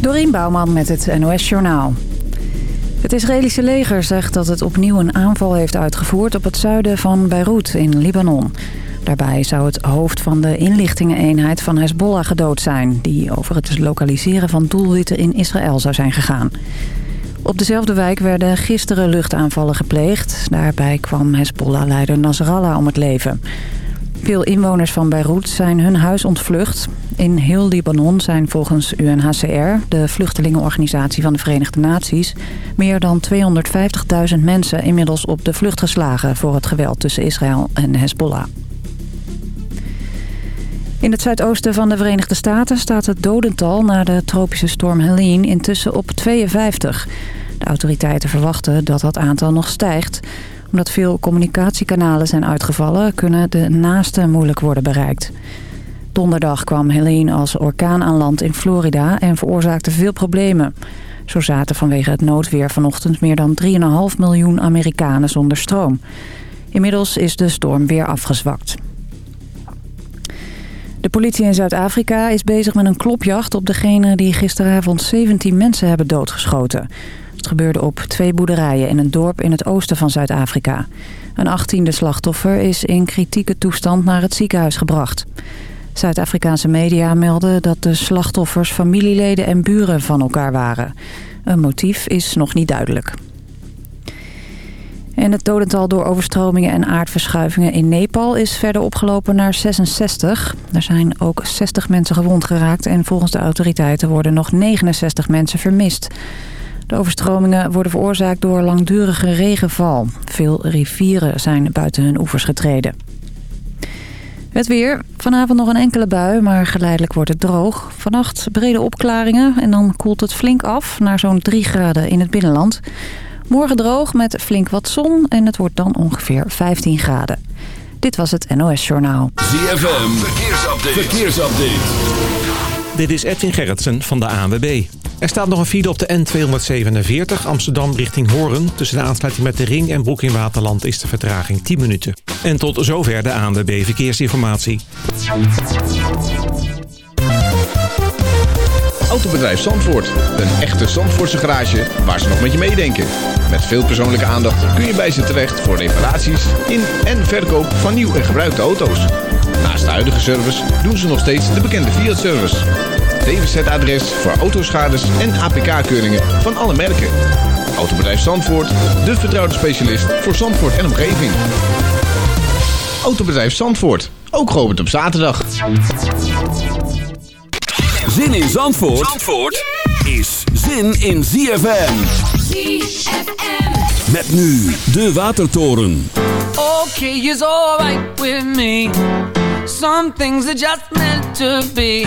Dorien Bouwman met het NOS Journaal. Het Israëlische leger zegt dat het opnieuw een aanval heeft uitgevoerd... op het zuiden van Beirut in Libanon. Daarbij zou het hoofd van de inlichtingeneenheid van Hezbollah gedood zijn... die over het lokaliseren van doelwitten in Israël zou zijn gegaan. Op dezelfde wijk werden gisteren luchtaanvallen gepleegd. Daarbij kwam Hezbollah-leider Nasrallah om het leven... Veel inwoners van Beirut zijn hun huis ontvlucht. In heel Libanon zijn volgens UNHCR, de vluchtelingenorganisatie van de Verenigde Naties... meer dan 250.000 mensen inmiddels op de vlucht geslagen... voor het geweld tussen Israël en Hezbollah. In het zuidoosten van de Verenigde Staten staat het dodental... na de tropische storm Helene intussen op 52. De autoriteiten verwachten dat dat aantal nog stijgt omdat veel communicatiekanalen zijn uitgevallen... kunnen de naasten moeilijk worden bereikt. Donderdag kwam Helene als orkaan aan land in Florida... en veroorzaakte veel problemen. Zo zaten vanwege het noodweer vanochtend... meer dan 3,5 miljoen Amerikanen zonder stroom. Inmiddels is de storm weer afgezwakt. De politie in Zuid-Afrika is bezig met een klopjacht op degene die gisteravond 17 mensen hebben doodgeschoten. Het gebeurde op twee boerderijen in een dorp in het oosten van Zuid-Afrika. Een achttiende slachtoffer is in kritieke toestand naar het ziekenhuis gebracht. Zuid-Afrikaanse media melden dat de slachtoffers familieleden en buren van elkaar waren. Een motief is nog niet duidelijk. En het dodental door overstromingen en aardverschuivingen in Nepal is verder opgelopen naar 66. Er zijn ook 60 mensen gewond geraakt en volgens de autoriteiten worden nog 69 mensen vermist. De overstromingen worden veroorzaakt door langdurige regenval. Veel rivieren zijn buiten hun oevers getreden. Het weer. Vanavond nog een enkele bui, maar geleidelijk wordt het droog. Vannacht brede opklaringen en dan koelt het flink af naar zo'n 3 graden in het binnenland. Morgen droog met flink wat zon en het wordt dan ongeveer 15 graden. Dit was het NOS Journaal. ZFM. Verkeersupdate. Verkeersupdate. Dit is Edwin Gerritsen van de ANWB. Er staat nog een file op de N247 Amsterdam richting Horen. Tussen de aansluiting met de Ring en Broek in Waterland is de vertraging 10 minuten. En tot zover de ANWB Verkeersinformatie. Autobedrijf Zandvoort. Een echte Zandvoortse garage waar ze nog met je meedenken. Met veel persoonlijke aandacht kun je bij ze terecht voor reparaties in en verkoop van nieuw en gebruikte auto's. Naast de huidige service doen ze nog steeds de bekende Fiat-service. DWZ-adres voor autoschades en APK-keuringen van alle merken. Autobedrijf Zandvoort, de vertrouwde specialist voor Zandvoort en omgeving. Autobedrijf Zandvoort, ook geopend op zaterdag. Zin in Zandvoort, Zandvoort is zin in ZFM. ZFM. Met nu de Watertoren. Okay is alright with me. Some things are just meant to be.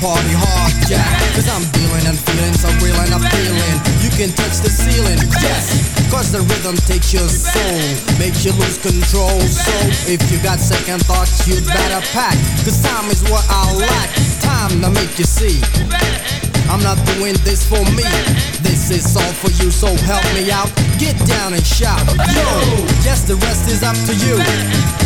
Party hard, yeah Cause I'm dealing and feeling so real and I'm feeling You can touch the ceiling, yes Cause the rhythm takes your soul Makes you lose control So if you got second thoughts you better pack Cause time is what I lack Time to make you see I'm not doing this for me. This is all for you, so help me out. Get down and shout. Yo, yes, the rest is up to you.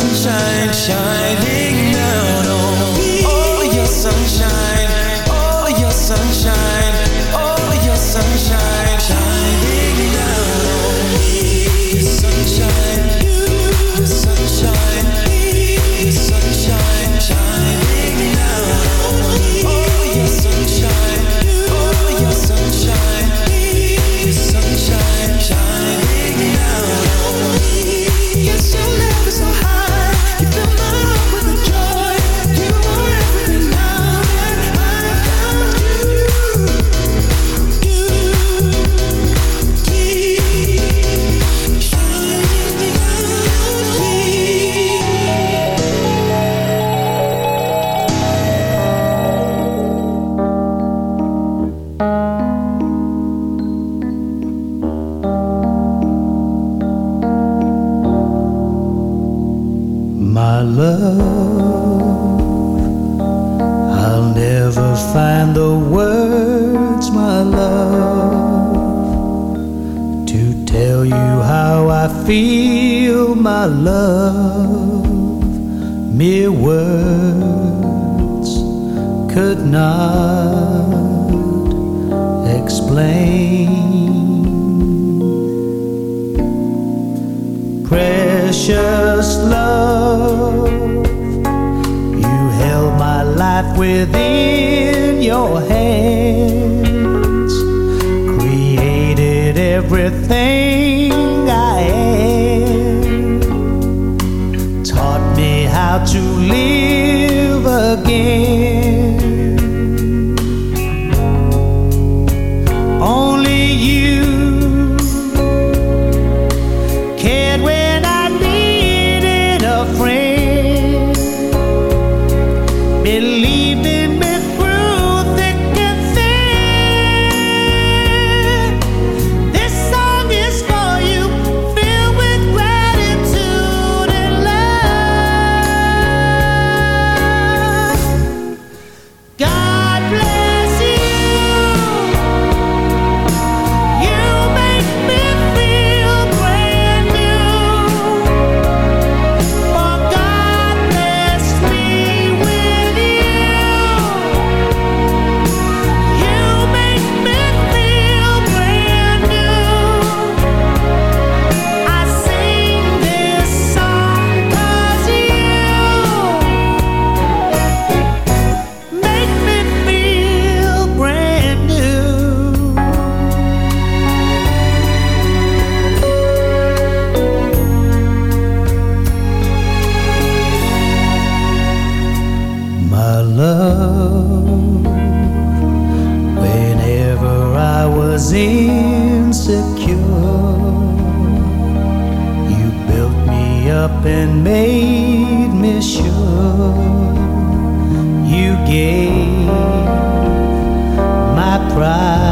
sunshine shining feel my love, mere words could not explain. Precious love, you held my life within your hands, created everything to leave. insecure. You built me up and made me sure. You gave my pride.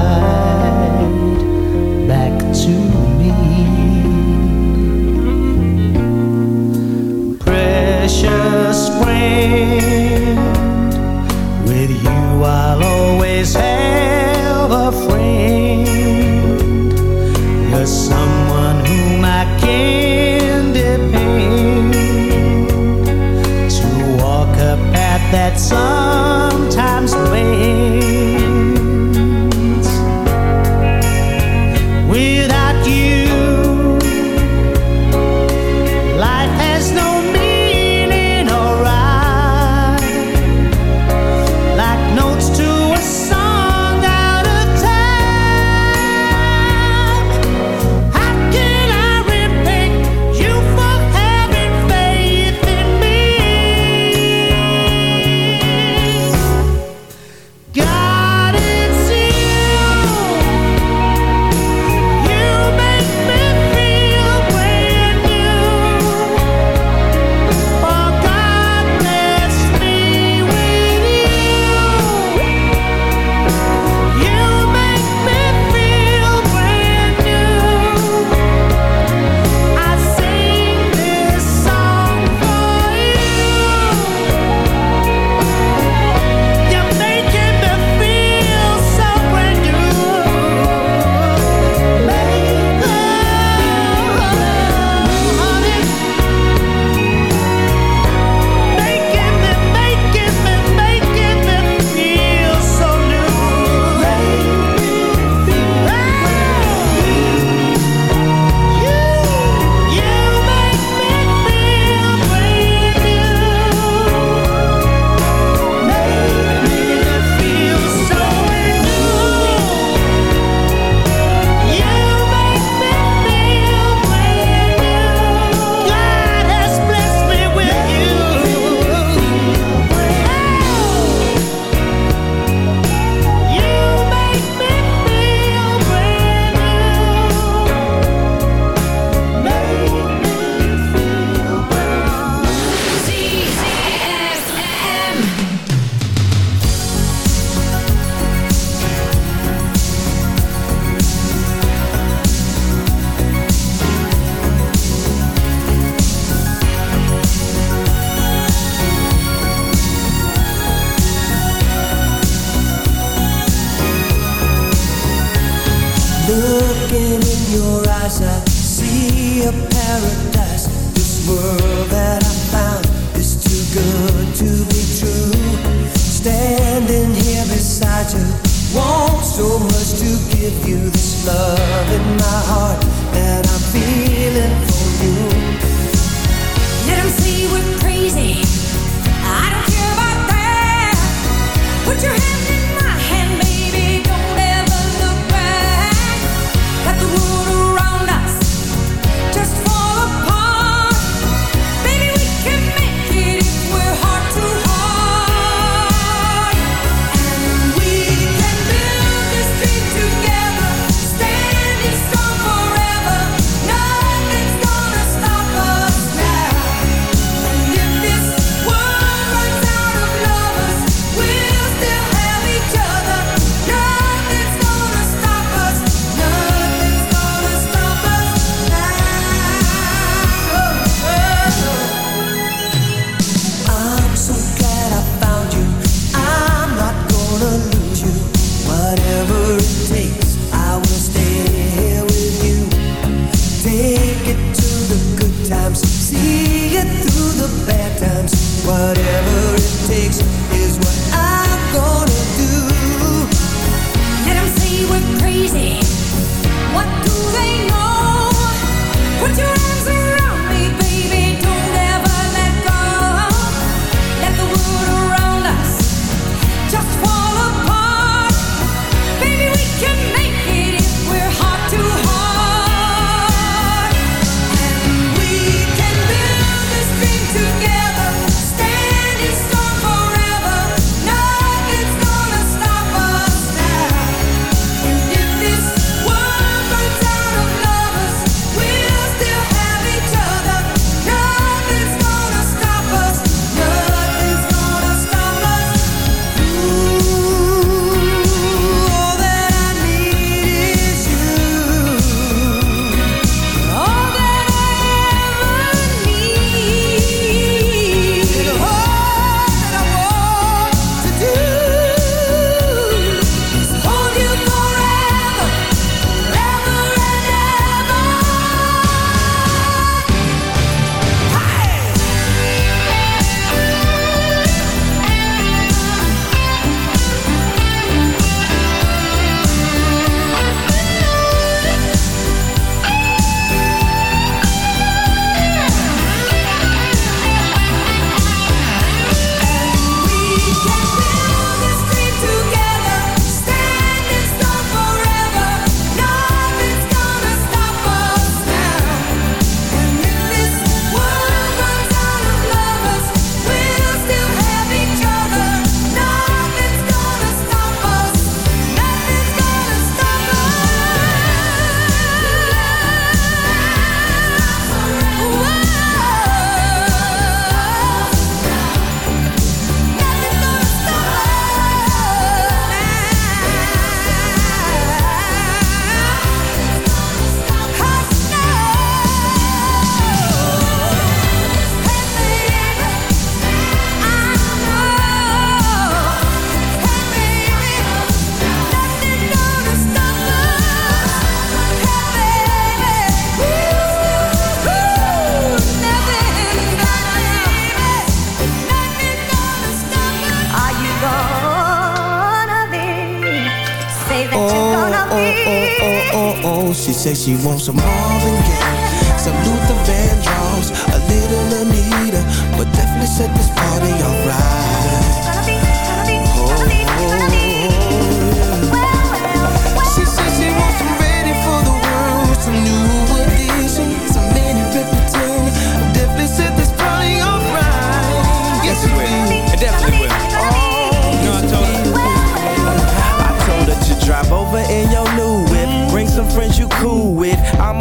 Said she wants some Marvin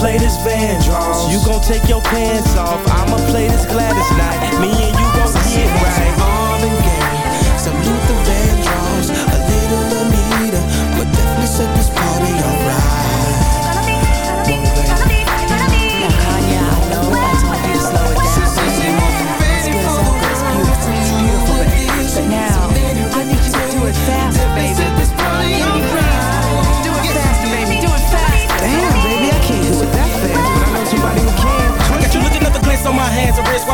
play this Van Vandross, you gon' take your pants off. I'ma play this Gladys Knight, me and you gon' get right.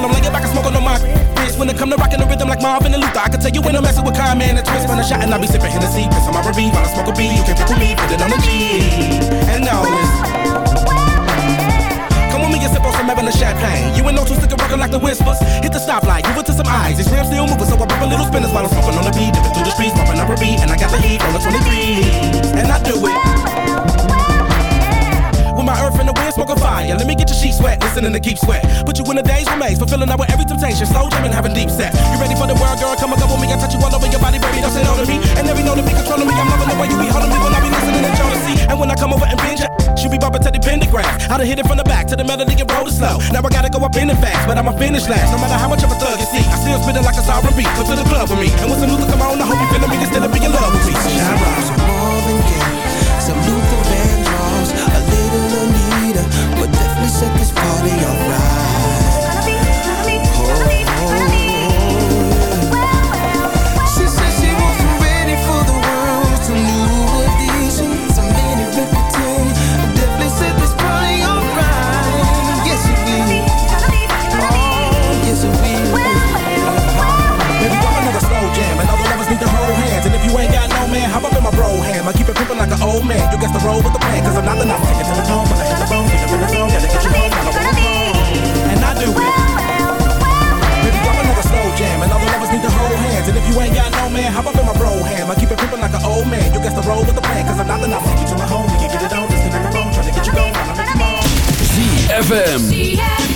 I'm laying back and smoking on my wrist. When it come to rocking the rhythm like Marvin and Luther, I can tell you when I'm messing with Kyle, man, and twist. Run a shot and I be sipping Hennessy, piss on my R&B while I smoke a B. You can pick with me, put it on the G. And now and sip on some Evan champagne. You ain't no two sticker rockin' like the whispers. Hit the stoplight, move it to some eyes. These rims still moving, so I pop a little spinners while I'm smoking on the beat. Dipping through the streets, popping up a beat, and I got the heat on the 23. And I do it. My earth in the wind, smoking fire. Let me get your sheets wet, listening to Keith Sweat. Put you in the days remains, fulfilling out with every temptation. Slow jamming, having deep set. You ready for the world, girl? Come and go with me. I touch you all over your body, baby. Don't say no to me. And every know to be controlling me. I'm loving the way you be holding me when I be listening to Jodeci. And when I come over and binge, she be bumping to the pentagram. I done hit it from the back to the melody and roll it slow. Now I gotta go up in the fast, but I'ma finish last. No matter how much of a thug you see, I still spitting like a sovereign beat. Come to the club with me. And when some Luther come on, I hope you feeling me instead of being in love with me. Shine but definitely set this party alright. I keep it pimpin' like an old man. You guess the roll with the plan, cause I'm not the number. Take it to the tone, but I hit the bone, get up the zone, gotta get you home, I know where I'm. And I do it. Baby, drop another slow jam, and all the lovers need to hold hands. And if you ain't got no man, hop up in my bro hand. I keep it pimpin' like an old man. You guess the roll with the plan, cause I'm not the number. Take you to my home, we can get it on, disconnect the phone, tryna get you going, I'll make you moan. ZFM. So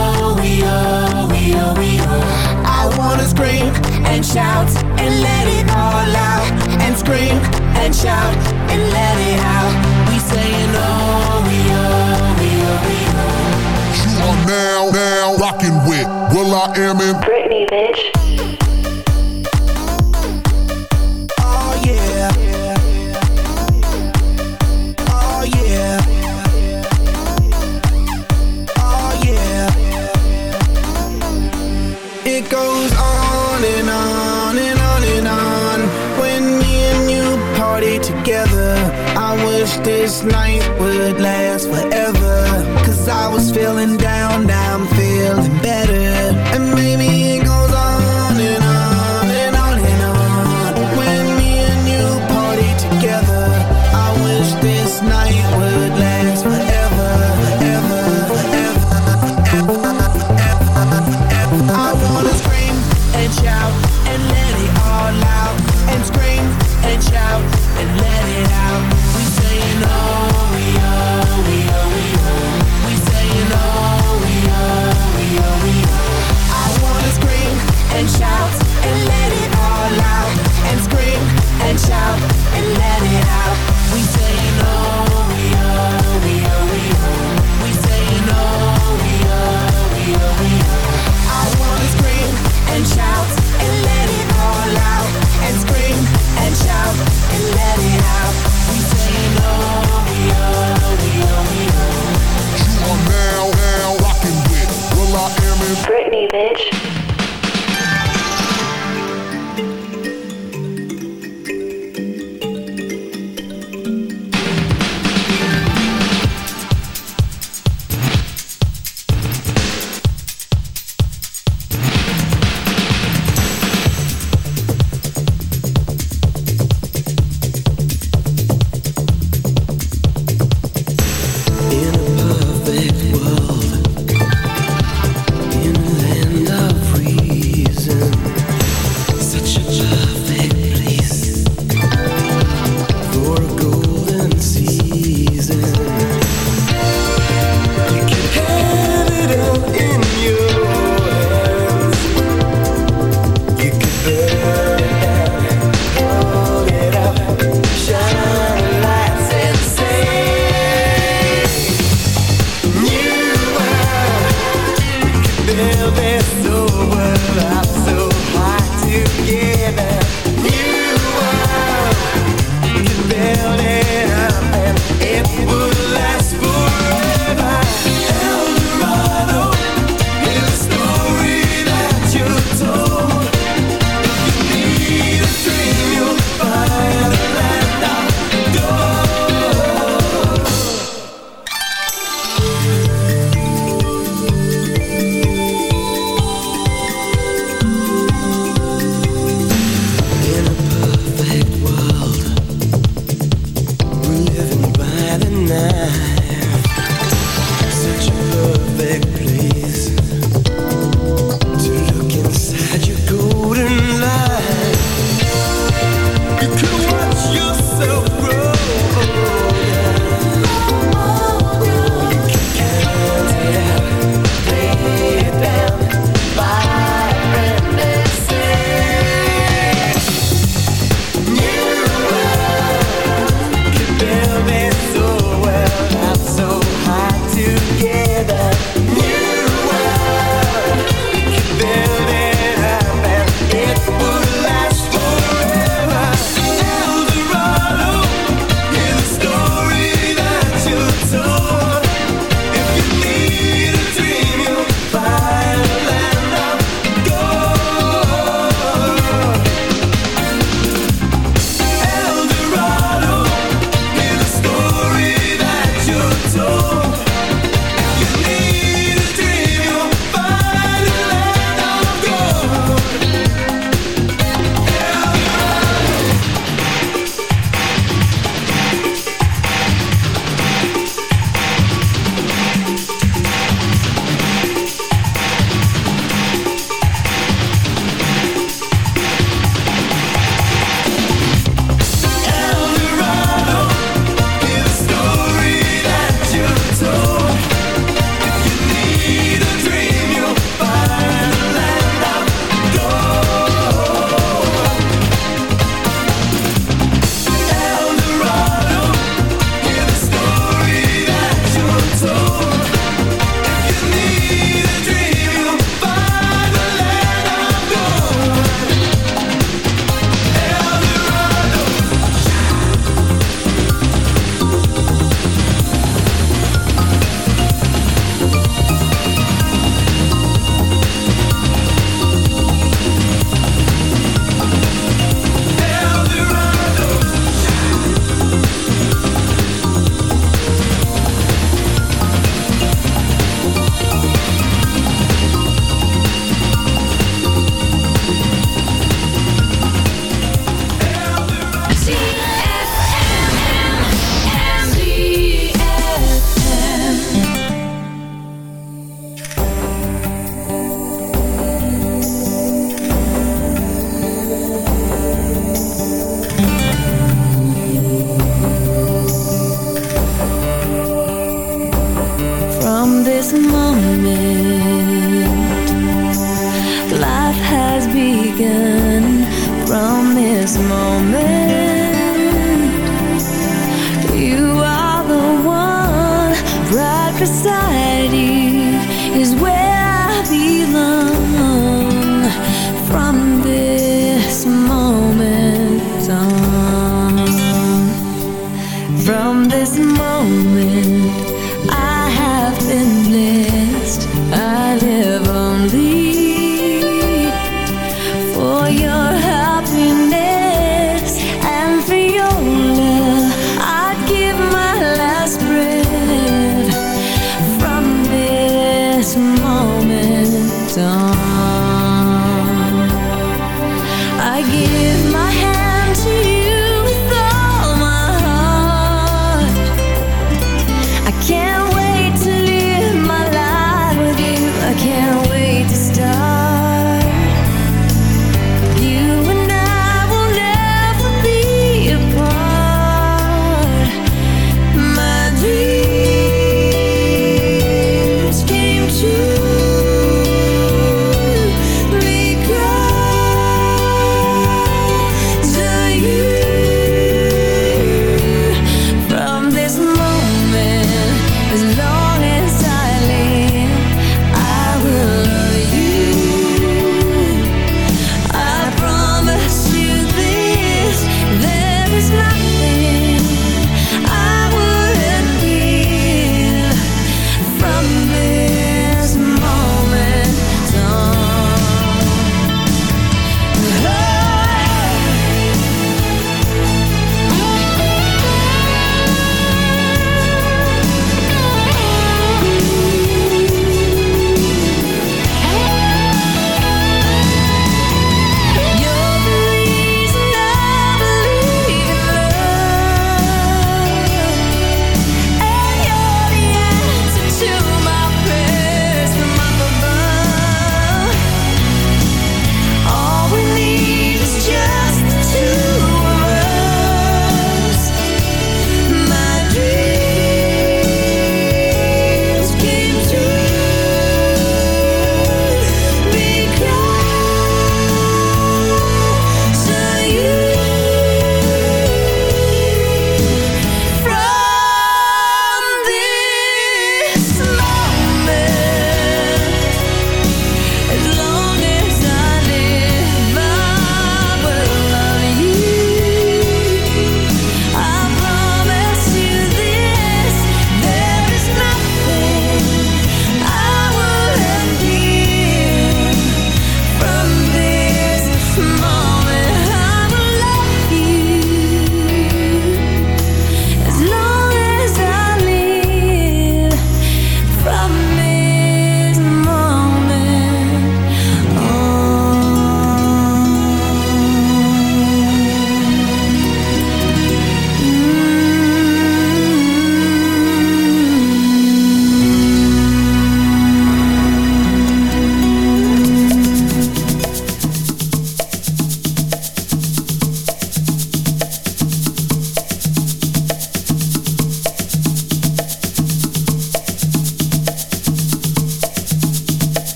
we oh, we oh, we oh. I wanna scream and shout and let it all out. And scream and shout and let it out. We saying oh, we oh, we oh, we oh. You are now, now rocking with will.i.am in Britney, bitch.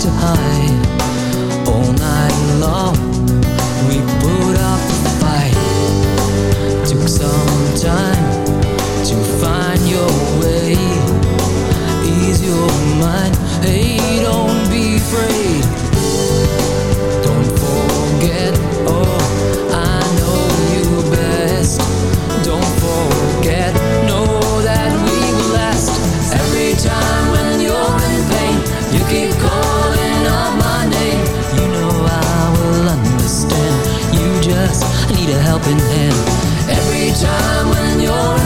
to hide all night long. We put up a fight. Took some time to find your way. Ease your mind. Hey, don't be afraid. time when you're